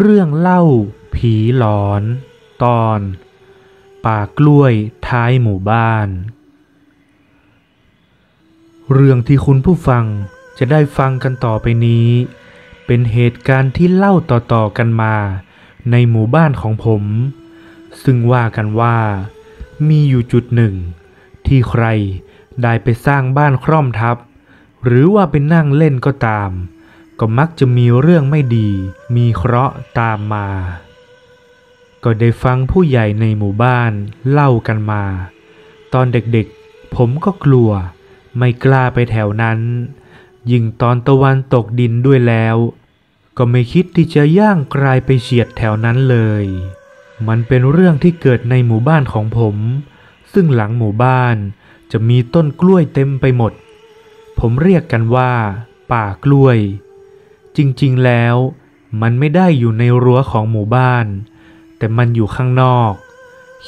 เรื่องเล่าผีหลอน ตอน ป่ากล้วยท้ายหมู่บ้าน เรื่องที่คุณผู้ฟังจะได้ฟังกันต่อไปนี้ เป็นเหตุการณ์ที่เล่าต่อๆกันมาในหมู่บ้านของผม ซึ่งว่ากันว่า มีอยู่จุดหนึ่ง ที่ใครได้ไปสร้างบ้านคร่อมทับ หรือว่าไปนั่งเล่นก็ตาม ก็มักจะมีเรื่องไม่ดี มีเคราะห์ตามมา ก็ได้ฟังผู้ใหญ่ในหมู่บ้านเล่ากันมา ตอนเด็กๆ ผมก็กลัว ไม่กล้าไปแถวนั้น ยิ่งตอนตะวันตกดินด้วยแล้ว ก็ไม่คิดที่จะย่างกลายไปเฉียดแถวนั้นเลย มันเป็นเรื่องที่เกิดในหมู่บ้านของผม ซึ่งหลังหมู่บ้านจะมีต้นกล้วยเต็มไปหมด ผมเรียกกันว่า ป่ากล้วย จริงๆแล้ว มันไม่ได้อยู่ในรั้วของหมู่บ้าน แต่มันอยู่ข้างนอก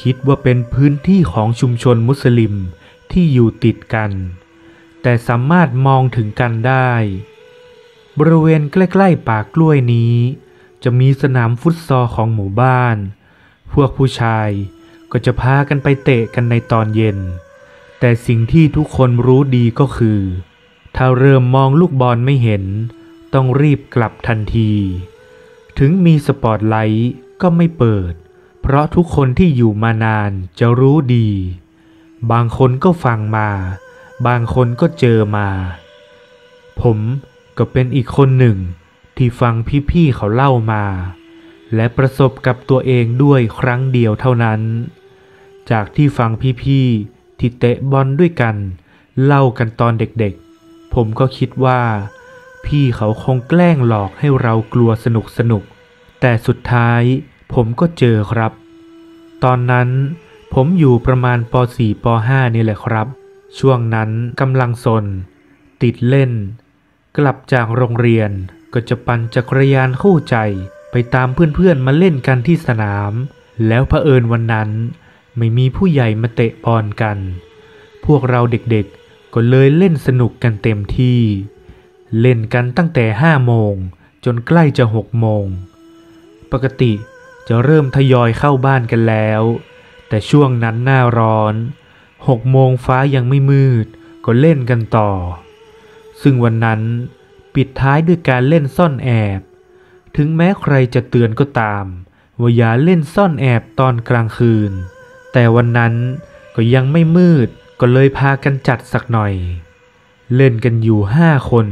คิดว่าเป็นพื้นที่ของชุมชนมุสลิมที่อยู่ติดกัน แต่สามารถมองถึงกันได้ บริเวณใกล้ๆป่ากล้วยนี้ จะมีสนามฟุตซอลของหมู่บ้าน พวกผู้ชายก็จะพากันไปเตะกันในตอนเย็น แต่สิ่งที่ทุกคนรู้ดีก็คือ ถ้าเริ่มมองลูกบอลไม่เห็น ต้องรีบกลับทันที ถึงมีสปอตไลท์ก็ไม่เปิด เพราะทุกคนที่อยู่มานานจะรู้ดี บางคนก็ฟังมา บางคนก็เจอมา ผมก็เป็นอีกคนหนึ่งที่ฟังพี่ๆเขาเล่ามา และประสบกับตัวเองด้วยครั้งเดียวเท่านั้น จากที่ฟังพี่ๆที่เตะบอลด้วยกัน เล่ากันตอนเด็กๆ ผมก็คิดว่า พี่เขาคงแกล้งหลอกให้เรากลัวสนุกสนุก แต่สุดท้ายผมก็เจอครับ ตอนนั้นผมอยู่ประมาณป .4 ป .5 นี่แหละครับ ช่วงนั้นกำลังสน ติดเล่น กลับจากโรงเรียนก็จะปั่นจักรยานคู่ใจไปตามเพื่อนๆมาเล่นกันที่สนาม แล้วเผอิญวันนั้นไม่มีผู้ใหญ่มาเตะบอลกัน พวกเราเด็กๆก็เลยเล่นสนุกกันเต็มที่ เล่นกันตั้งแต่ห้าโมงจนใกล้จะหกโมง ปกติจะเริ่มทยอยเข้าบ้านกันแล้ว แต่ช่วงนั้นหน้าร้อนหกโมงฟ้ายังไม่มืด ก็เล่นกันต่อ ซึ่งวันนั้นปิดท้ายด้วยการเล่นซ่อนแอบ ถึงแม้ใครจะเตือนก็ตามว่าอย่าเล่นซ่อนแอบตอนกลางคืน แต่วันนั้นก็ยังไม่มืดก็เลยพากันจัดสักหน่อย เล่นกันอยู่ห้าคน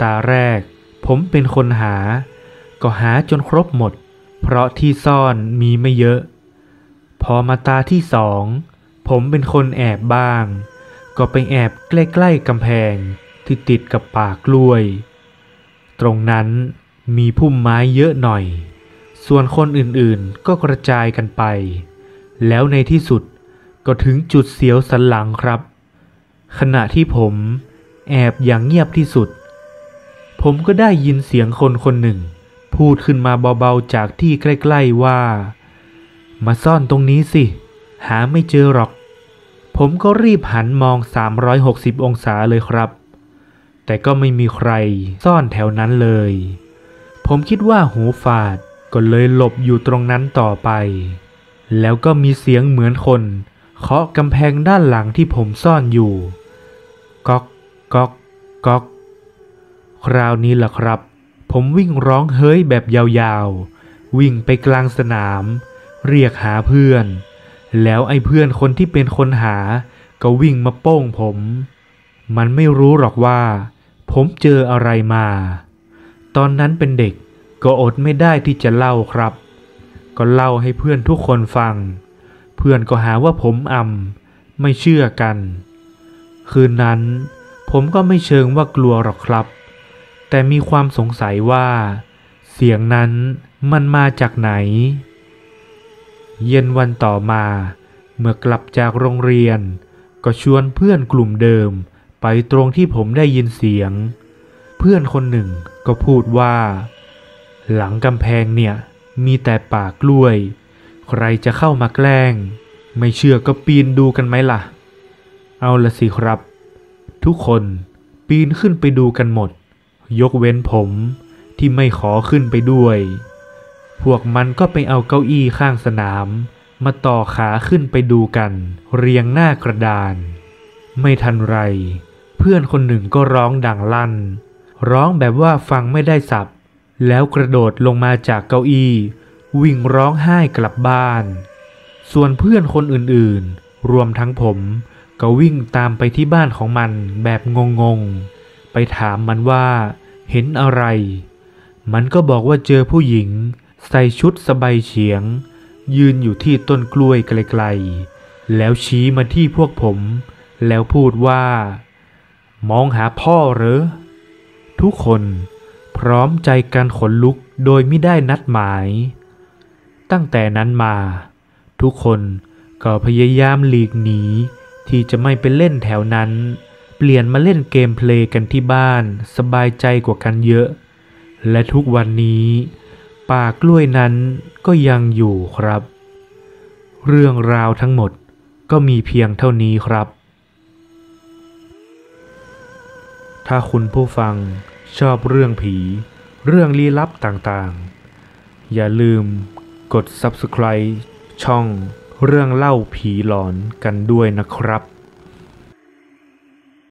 ตาแรก ผมเป็นคนหา ก็หาจนครบหมด เพราะที่ซ่อนมีไม่เยอะ พอมาตาที่สอง ผมเป็นคนแอบบ้าง ก็ไปแอบใกล้ๆกำแพงที่ติดกับป่ากล้วย ตรงนั้นมีพุ่มไม้เยอะหน่อย ส่วนคนอื่นๆก็กระจายกันไป แล้วในที่สุดก็ถึงจุดเสียวสันหลังครับ ขณะที่ผมแอบอย่างเงียบที่สุด ผมก็ได้ยินเสียงคนคนหนึ่ง พูดขึ้นมาเบาๆจากที่ใกล้ๆว่า มาซ่อนตรงนี้สิ หาไม่เจอหรอก ผมก็รีบหันมอง 360 องศาเลยครับ แต่ก็ไม่มีใครซ่อนแถวนั้นเลย ผมคิดว่าหูฝาดก็เลยหลบอยู่ตรงนั้นต่อไป แล้วก็มีเสียงเหมือนคนเคาะกำแพงด้านหลังที่ผมซ่อนอยู่ ก๊อก ก๊อก ก๊อก คราวนี้ล่ะครับ ผมวิ่งร้องเฮ้ยแบบยาวๆ วิ่งไปกลางสนาม เรียกหาเพื่อน แล้วไอ้เพื่อนคนที่เป็นคนหา ก็วิ่งมาโป้งผม มันไม่รู้หรอกว่า ผมเจออะไรมา ตอนนั้นเป็นเด็กก็อดไม่ได้ที่จะเล่าครับ ก็เล่าให้เพื่อนทุกคนฟัง เพื่อนก็หาว่าผมอำไม่เชื่อกัน คืนนั้นผมก็ไม่เชิงว่ากลัวหรอกครับ แต่มีความสงสัยว่า เสียงนั้นมันมาจากไหน เย็นวันต่อมาเมื่อกลับจากโรงเรียน ก็ชวนเพื่อนกลุ่มเดิมไปตรงที่ผมได้ยินเสียง เพื่อนคนหนึ่งก็พูดว่า หลังกำแพงเนี่ยมีแต่ป่ากล้วย ใครจะเข้ามาแกล้ง ไม่เชื่อก็ปีนดูกันไหมล่ะ เอาละสิครับ ทุกคนปีนขึ้นไปดูกันหมด ยกเว้นผมที่ไม่ขอขึ้นไปด้วย พวกมันก็ไปเอาเก้าอี้ข้างสนาม มาต่อขาขึ้นไปดูกัน เรียงหน้ากระดาน ไม่ทันไร เพื่อนคนหนึ่งก็ร้องดังลั่น ร้องแบบว่าฟังไม่ได้สับ แล้วกระโดดลงมาจากเก้าอี้ วิ่งร้องไห้กลับบ้าน ส่วนเพื่อนคนอื่นๆ รวมทั้งผม ก็วิ่งตามไปที่บ้านของมันแบบงงๆ ไปถามมันว่าเห็นอะไร มันก็บอกว่าเจอผู้หญิง ใส่ชุดสบายเฉียง ยืนอยู่ที่ต้นกล้วยไกลๆ แล้วชี้มาที่พวกผม แล้วพูดว่า มองหาพ่อเหรอ ทุกคนพร้อมใจกันขนลุกโดยไม่ได้นัดหมาย ตั้งแต่นั้นมา ทุกคนก็พยายามหลีกหนีที่จะไม่ไปเล่นแถวนั้น ลี่ยนมาเล่นเกมเพลย์กันที่บ้านสบายใจกว่ากันเยอะ และทุกวันนี้ ป่ากล้วยนั้นก็ยังอยู่ครับ เรื่องราวทั้งหมดก็มีเพียงเท่านี้ครับ ถ้าคุณผู้ฟังชอบเรื่องผี เรื่องลี้ลับต่างๆ อย่าลืมกด subscribe ช่องเรื่องเล่าผีหลอนกันด้วยนะครับ